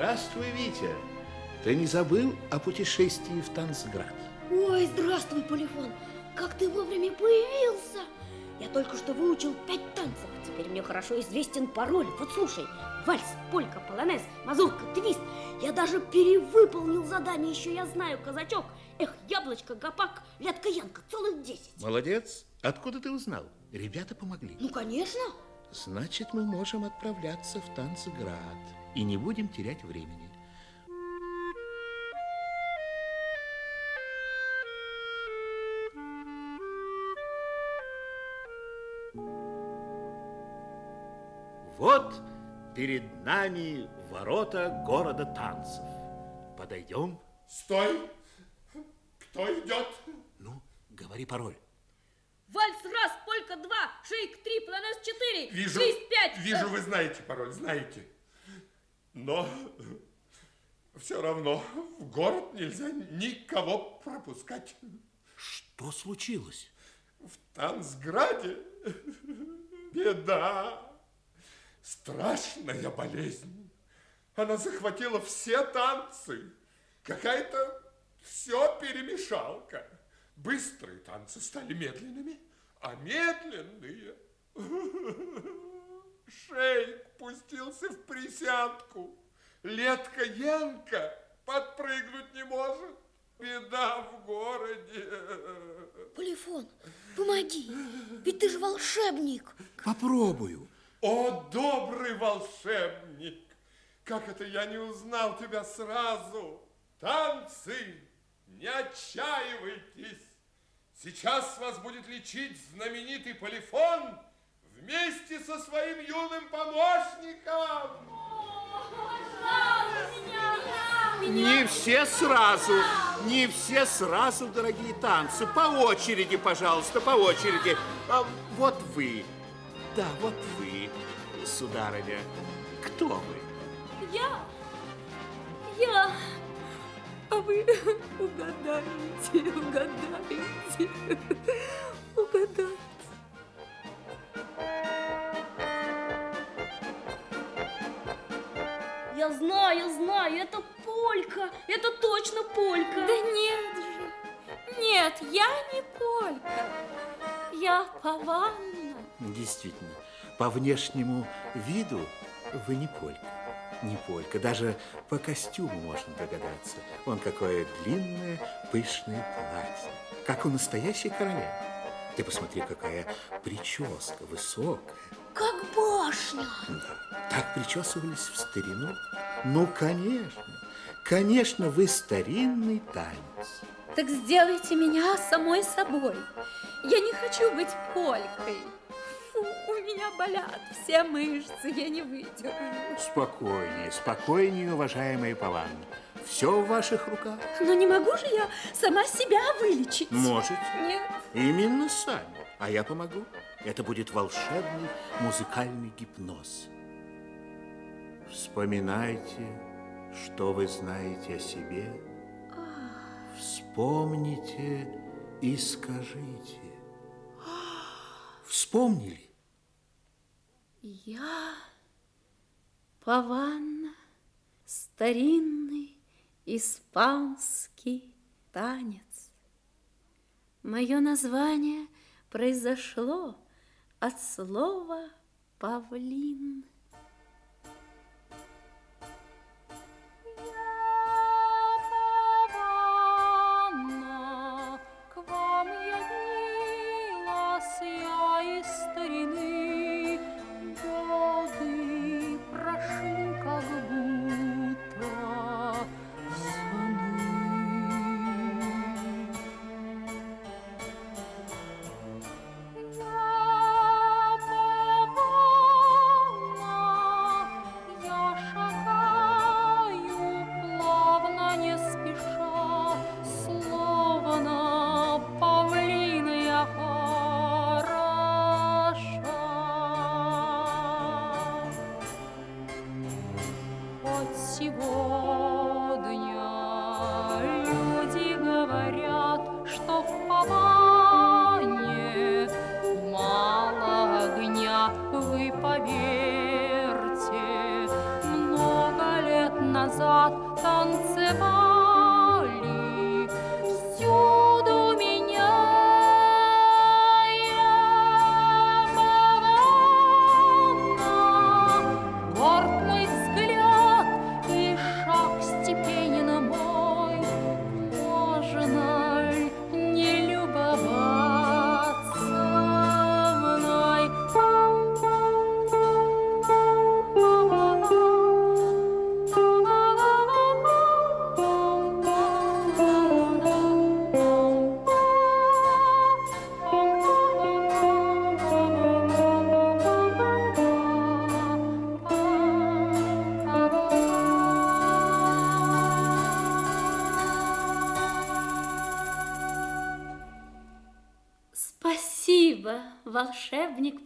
Здравствуй, Витя. Ты не забыл о путешествии в Танцград? Ой, здравствуй, Полифон. Как ты вовремя появился? Я только что выучил пять танцев. Теперь мне хорошо известен пароль. Вот слушай. Вальс, полька, полонез, мазурка, твист. Я даже перевыполнил задание. Еще я знаю, казачок. Эх, яблочко, гопак, лятка, янка. Целых десять. Молодец. Откуда ты узнал? Ребята помогли. Ну, конечно. Значит, мы можем отправляться в Танцград. И не будем терять времени. Вот перед нами ворота города танцев. Подойдем? Стой! Кто идет? Ну, говори пароль. Вальс раз, полька два, шейк три, полонез четыре, Вижу, жизнь пять. вижу, вы знаете пароль, знаете. Но все равно в город нельзя никого пропускать. Что случилось? В Танцграде беда. Страшная болезнь. Она захватила все танцы. Какая-то все перемешалка. Быстрые танцы стали медленными, а медленные... Шейк пустился в присядку. Летка Янка подпрыгнуть не может. Беда в городе. Полифон, помоги. Ведь ты же волшебник. Попробую. О, добрый волшебник! Как это я не узнал тебя сразу? Танцы, не отчаивайтесь! Сейчас вас будет лечить знаменитый Полифон вместе со своим юным помощником! Не все сразу, не все сразу, дорогие танцы. По очереди, пожалуйста, по очереди. А, вот вы. Да, вот вы, сударыня. Кто вы? Я, я, а вы угадаете, угадаете, угадаете. Я знаю, знаю, это полька, это точно полька. Да нет же, нет, я не полька, я Паванна. Действительно, по внешнему виду вы не полька. Не полька, даже по костюму можно догадаться. Он какое длинное, пышное платье, как у настоящей королевы. Ты посмотри, какая прическа высокая. Как башня. Да, так причесывались в старину. Ну, конечно, конечно, вы старинный танец. Так сделайте меня самой собой. Я не хочу быть полькой. Фу, у меня болят все мышцы, я не выдержу. Спокойнее, спокойнее, уважаемая Паванна. Все в ваших руках. Но не могу же я сама себя вылечить? Можете. Нет. Именно сами. А я помогу. Это будет волшебный музыкальный гипноз. Вспоминайте, что вы знаете о себе. Вспомните и скажите. Вспомнили? Я Паванна, старинный испанский танец. Мое название произошло от слова павлин.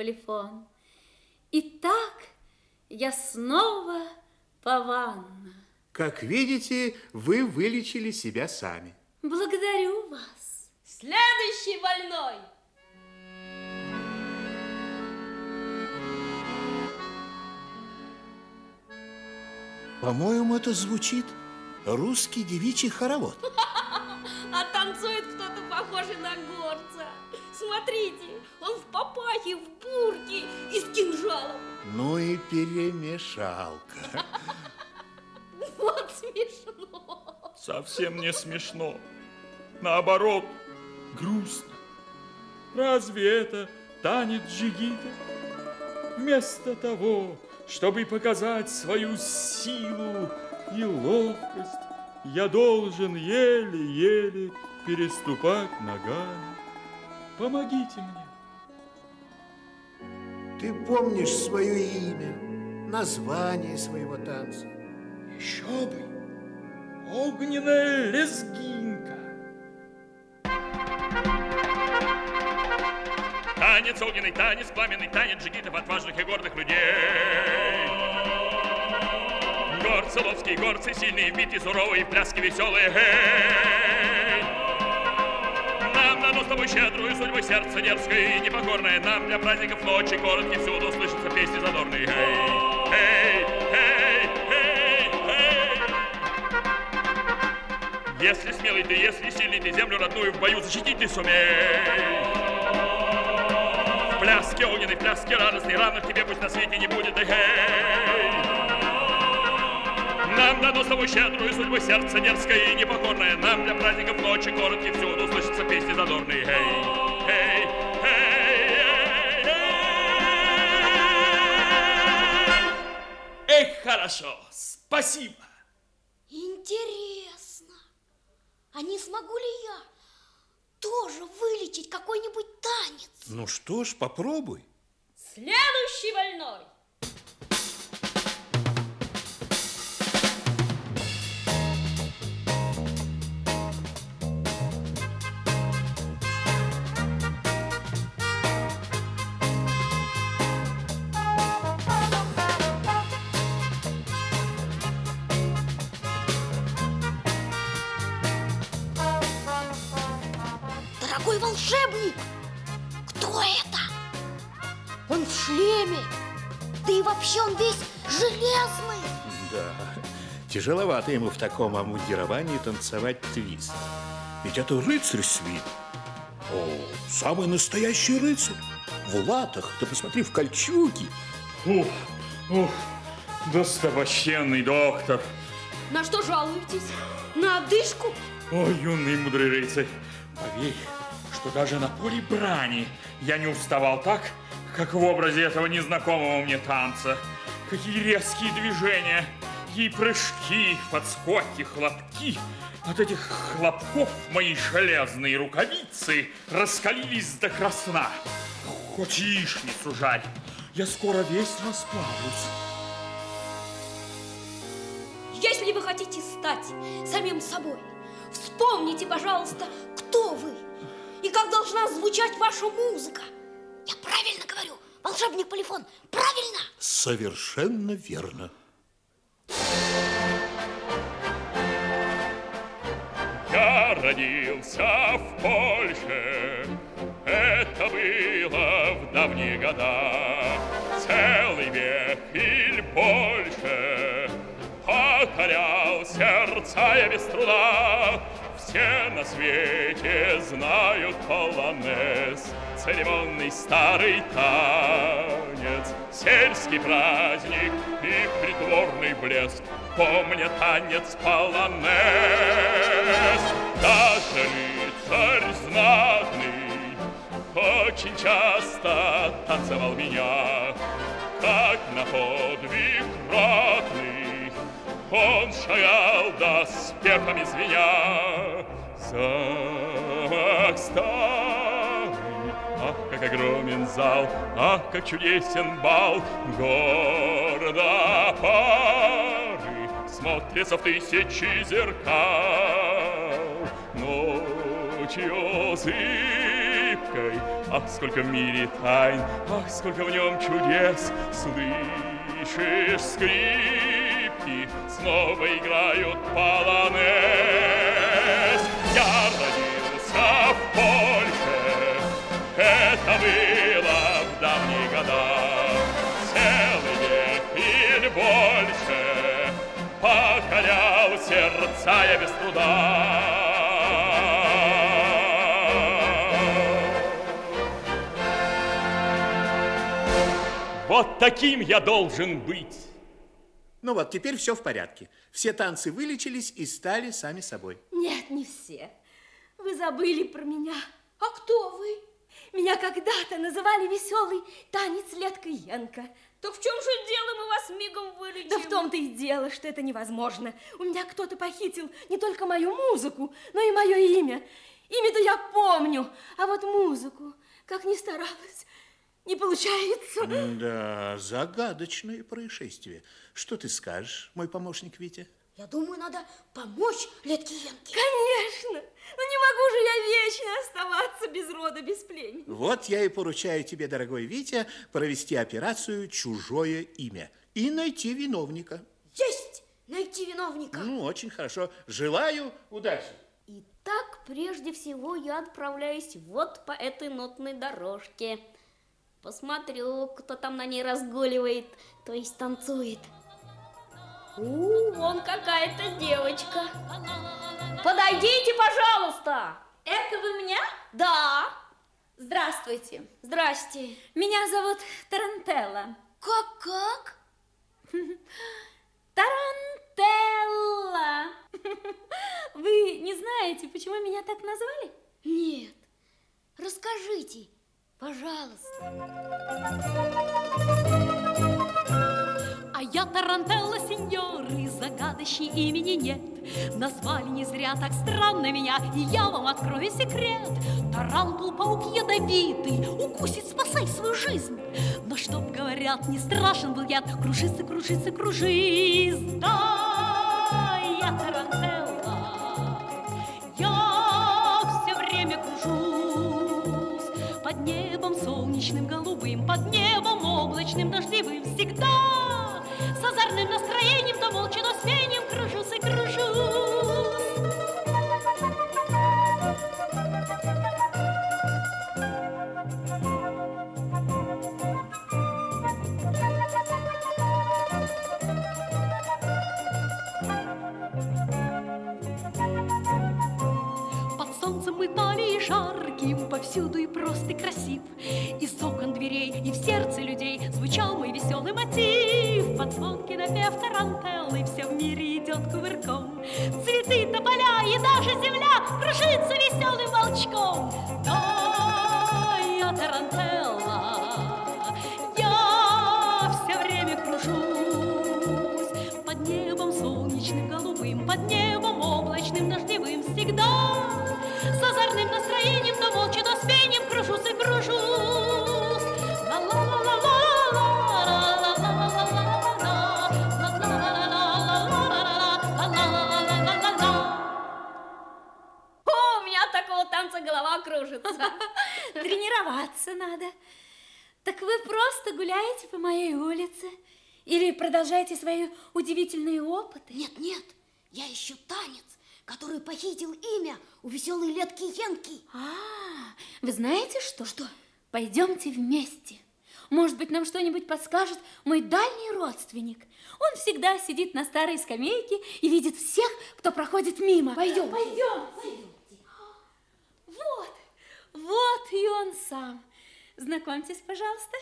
Полифон. Итак, я снова Паванна. Как видите, вы вылечили себя сами. Благодарю вас. Следующий больной. По-моему, это звучит русский девичий хоровод. А танцует кто-то похожий на горца. Смотрите, он в папахе, в бурке и с кинжалом. Ну и перемешалка. Вот смешно. Совсем не смешно. Наоборот, грустно. Разве это танец джигита? Вместо того, чтобы показать свою силу и ловкость, я должен еле-еле переступать ногами. Помогите мне. Ты помнишь свое имя, название своего танца? Еще бы! Огненная лезгинка. Танец, огненный танец, пламенный танец джигитов, отважных и гордых людей. Горцы, ловские горцы, сильные, битые, суровые, пляски веселые. Эй! Дано с тобой щедрую судьбу сердце дерзкое и непокорное. Нам для праздников ночи короткие всюду слышатся песни задорные. Эй, эй, эй, эй, эй. Если смелый ты, если сильный ты, землю родную в бою защитить ты сумей. В пляске огненной, пляске радостной, равных тебе пусть на свете не будет. Эй, Нам дано с тобой щедрую судьбу сердце дерзкое и непокорное. Нам для праздников ночи короткие всюду слышатся песни задорные. Эй, эй, эй, эй, эй. Эх, хорошо, спасибо. Интересно, а не смогу ли я тоже вылечить какой-нибудь танец? Ну что ж, попробуй. Следующий больной. Волшебник, кто это? Он в шлеме, да и вообще он весь железный. Да, тяжеловато ему в таком обмундировании танцевать твист. Ведь это рыцарь с виду. О, самый настоящий рыцарь. В латах, да посмотри, в кольчуге. Ух, ух, достопочтенный доктор. На что жалуетесь? На одышку? Ой, юный мудрый рыцарь, поверь, что даже на поле брани я не уставал так, как в образе этого незнакомого мне танца. Какие резкие движения, какие прыжки, подскоки, хлопки. От этих хлопков мои железные рукавицы раскалились до красна. Хоть яичницу жаль, я скоро весь расплавлюсь. Если вы хотите стать самим собой, вспомните, пожалуйста, кто вы и как должна звучать ваша музыка. Я правильно говорю, волшебник Полифон, правильно? Совершенно верно. Я родился в Польше, это было в давние года. Целый век или больше покорял сердца я без труда. Все на свете знают полонез, церемонный старый танец, сельский праздник и притворный блеск. Помня танец полонез, даже рыцарь знатный очень часто танцевал меня, как на подвиг ратный. Он шагал доспехами звеня. Замок старый, ах, как огромен зал, ах, как чудесен бал. Гордо пары смотрятся в тысячи зеркал. Ночью зыбкой Ах, сколько в мире тайн, ах, сколько в нем чудес. Слышишь скрипки, снова играют полонез. Я родился в Польше, это было в давние года. Целый век или больше покорял сердца я без труда. Вот таким я должен быть. Ну вот, теперь все в порядке. Все танцы вылечились и стали сами собой. Нет, не все. Вы забыли про меня. А кто вы? Меня когда-то называли веселый танец Летка Янка. Так в чем же дело, мы вас мигом вылечим? Да в том-то и дело, что это невозможно. У меня кто-то похитил не только мою музыку, но и мое имя. Имя-то я помню, а вот музыку, как ни старалась, не получается. Да, загадочное происшествие. Что ты скажешь, мой помощник Витя? Я думаю, надо помочь Летке Янке. Конечно. Но не могу же я вечно оставаться без рода, без племени. Вот я и поручаю тебе, дорогой Витя, провести операцию «Чужое имя» и найти виновника. Есть! Найти виновника. Ну, очень хорошо. Желаю удачи. Итак, прежде всего я отправляюсь вот по этой нотной дорожке. Посмотрю, кто там на ней разгуливает, то есть танцует. У, вон какая-то девочка. Подойдите, пожалуйста. Это вы меня? Да. Здравствуйте. Здрасте. Меня зовут Тарантелла. Как-как? Тарантелла. Вы не знаете, почему меня так назвали? Нет. Расскажите, пожалуйста. А я Тарантелла, сеньоры, загадочней имени нет. Назвали не зря так странно меня, и я вам открою секрет. Тарантул, паук ядовитый, укусит, спасай свою жизнь. Но чтоб, говорят, не страшен был яд, кружится, кружится, кружись. Да, я Тарантелла, дверей и в сердце людей Звучал мой веселый мотив. Под звонкий напев тарантеллы Все в мире идет кувырком. Цветы, тополя и даже земля Кружится веселым волчком Тренироваться надо. Так вы просто гуляете по моей улице? Или продолжаете свои удивительные опыты? Нет, нет, я ищу танец, который похитил имя у веселой Летки Янки. А, вы знаете что? Что? Пойдемте вместе. Может быть, нам что-нибудь подскажет мой дальний родственник. Он всегда сидит на старой скамейке и видит всех, кто проходит мимо. Пойдем. Пойдем. Вот, вот и он сам. Знакомьтесь, пожалуйста.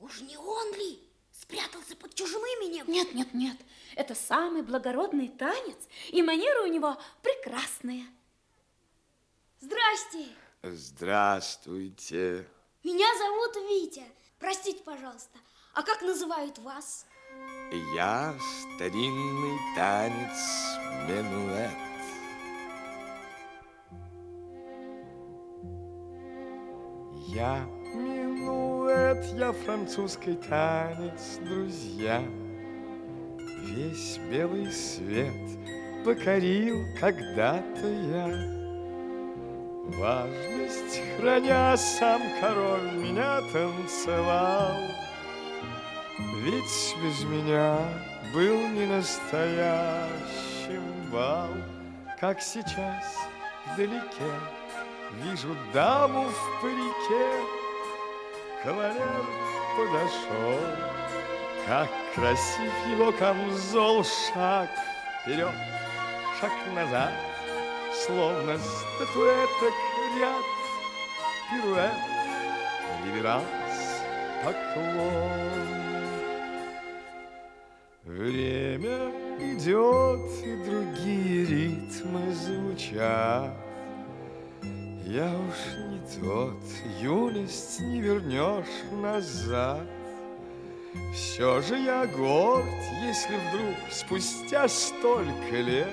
Уж не он ли спрятался под чужим именем? Нет, нет, нет. Это самый благородный танец, и манера у него прекрасная. Здрасте. Здравствуйте. Меня зовут Витя. Простите, пожалуйста. А как называют вас? Я старинный танец минуэт. Я минуэт, я французский танец, друзья. Весь белый свет покорил когда-то я. Важность храня, сам король меня танцевал. Ведь без меня был не настоящим бал, Как сейчас вдалеке вижу даму в парике. Кавалер подошел, как красив его камзол, шаг вперед, шаг назад, словно статуэток ряд, пируэт, реверанс, поклон. Время идет, и другие ритмы звучат. Я уж не тот, юность не вернешь назад. Все же я горд, если вдруг спустя столько лет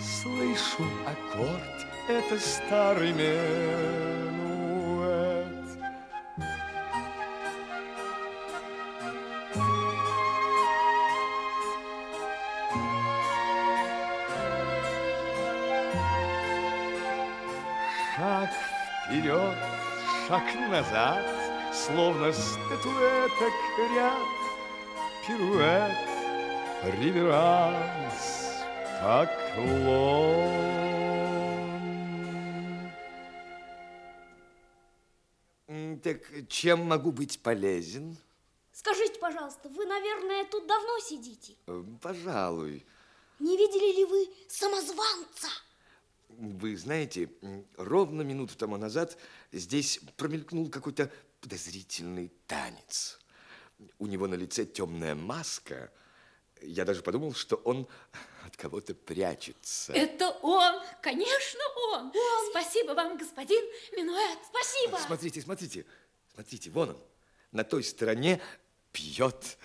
Слышу аккорд, это старый минуэт. Шаг вперед, шаг назад, Словно статуэток ряд, Пируэт, реверанс, поклон. Так чем могу быть полезен? Скажите, пожалуйста, вы, наверное, тут давно сидите? Э, Пожалуй. Не видели ли вы самозванца? Вы знаете, ровно минуту тому назад здесь промелькнул какой-то подозрительный танец. У него на лице темная маска. Я даже подумал, что он от кого-то прячется. Это он, конечно, он. Спасибо вам, господин Минуэт. Спасибо. Смотрите, смотрите, смотрите, вон он, на той стороне пьет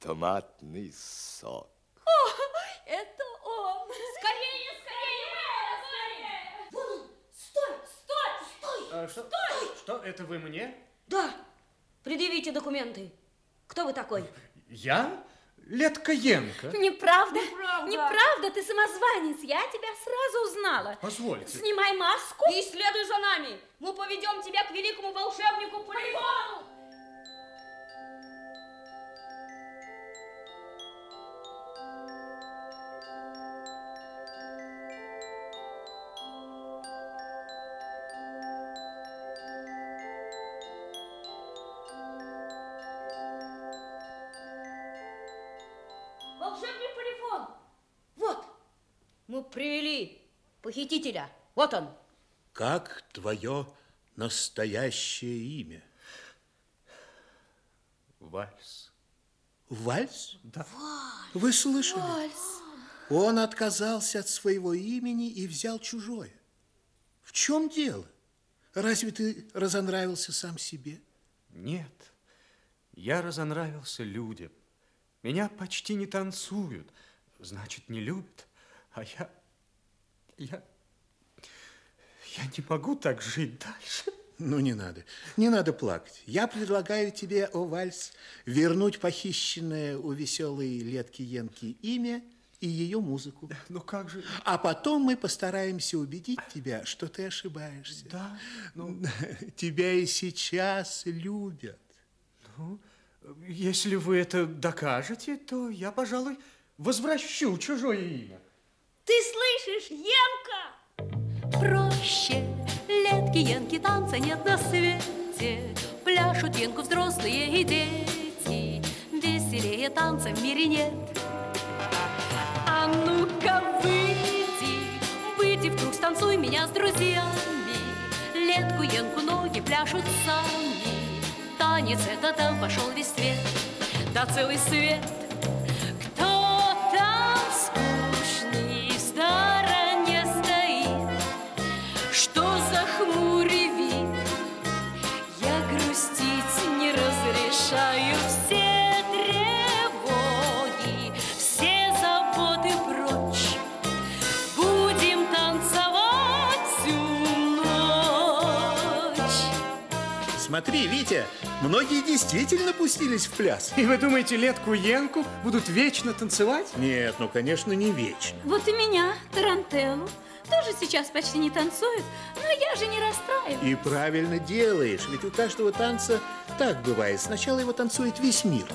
томатный сок. Это он. Скорее, скорее, Вон он! Стой! Стой! А что, что, это вы мне? Да! Предъявите документы. Кто вы такой? Я? Леткоенко. Неправда. Неправда. Неправда, ты самозванец. Я тебя сразу узнала. Позвольте. Снимай маску. И следуй за нами. Мы поведем тебя к великому волшебнику Полифону. Волшебник Полифон. Вот, мы привели похитителя. Вот он. Как твое настоящее имя? Вальс. Вальс? Да. Вы слышали? Он отказался от своего имени и взял чужое. В чем дело? Разве ты разонравился сам себе? Нет, я разонравился людям. Меня почти не танцуют, значит, не любят. А я... я... Я не могу так жить дальше. Ну, не надо, не надо плакать. Я предлагаю тебе, о Вальс, вернуть похищенное у веселой Летки Янки имя и ее музыку. Ну как же... А потом мы постараемся убедить тебя, что ты ошибаешься. Да, ну, Тебя и сейчас любят. Если вы это докажете, то я, пожалуй, возвращу чужое имя. Ты слышишь, Янка? Проще летки, янки, танца нет на свете. Пляшут янку взрослые и дети. Веселее танца в мире нет. А ну-ка выйди, выйди в круг, станцуй меня с друзьями. Летку, янку, ноги пляшут сами. Танец этот там пошел весь свет, да целый свет. Смотри, Витя, многие действительно пустились в пляс. И вы думаете, Летку Янку будут вечно танцевать? Нет, ну, конечно, не вечно. Вот и меня, Тарантеллу, тоже сейчас почти не танцует, но я же не расстраиваюсь. И правильно делаешь, ведь у каждого танца так бывает. Сначала его танцует весь мир,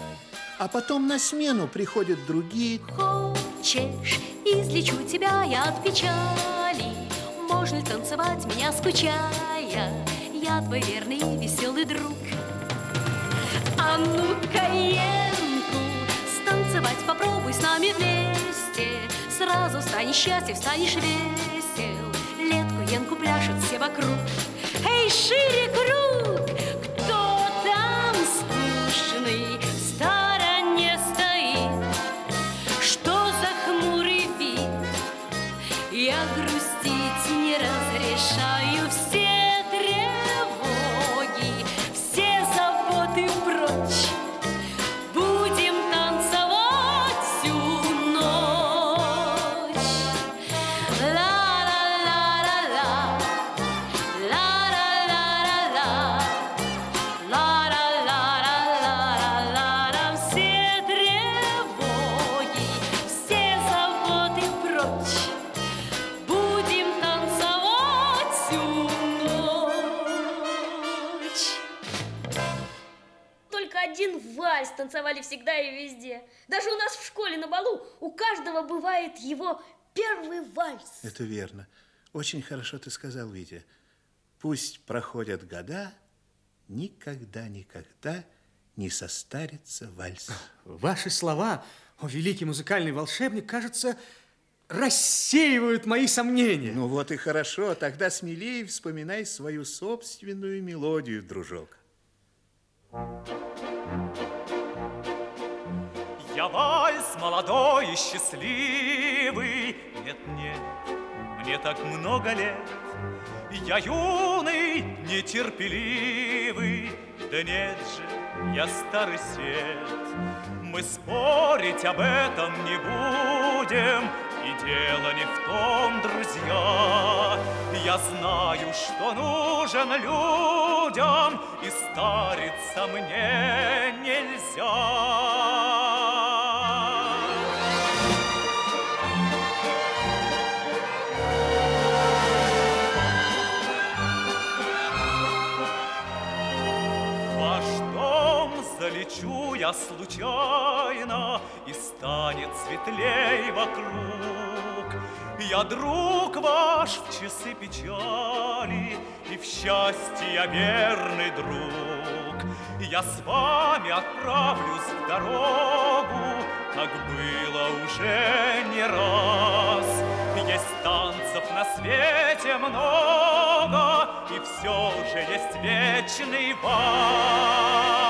а потом на смену приходят другие. Хочешь, излечу тебя я от печали, Можно ли танцевать меня скучая? Я твой верный веселый друг. А ну-ка, Янку, станцевать попробуй с нами вместе. Сразу станешь счастлив, станешь весел. Летку Янку пляшут все вокруг. Эй, шире круг! Балу у каждого бывает его первый вальс. Это верно. Очень хорошо ты сказал, Витя. Пусть проходят года, никогда-никогда не состарится вальс. Ваши слова, о великий музыкальный волшебник, кажется, рассеивают мои сомнения. Ну вот и хорошо, тогда смелее вспоминай свою собственную мелодию, дружок. Я вальс молодой и счастливый. Нет, нет, мне так много лет. Я юный, нетерпеливый. Да нет же, я старый свет. Мы спорить об этом не будем. И дело не в том, друзья. Я знаю, что нужен людям, и стариться мне нельзя. Случайно, И станет светлей вокруг. Я друг ваш в часы печали, И в счастье я верный друг. Я с вами отправлюсь в дорогу, Как было уже не раз. Есть танцев на свете много, И все же есть вечный вальс.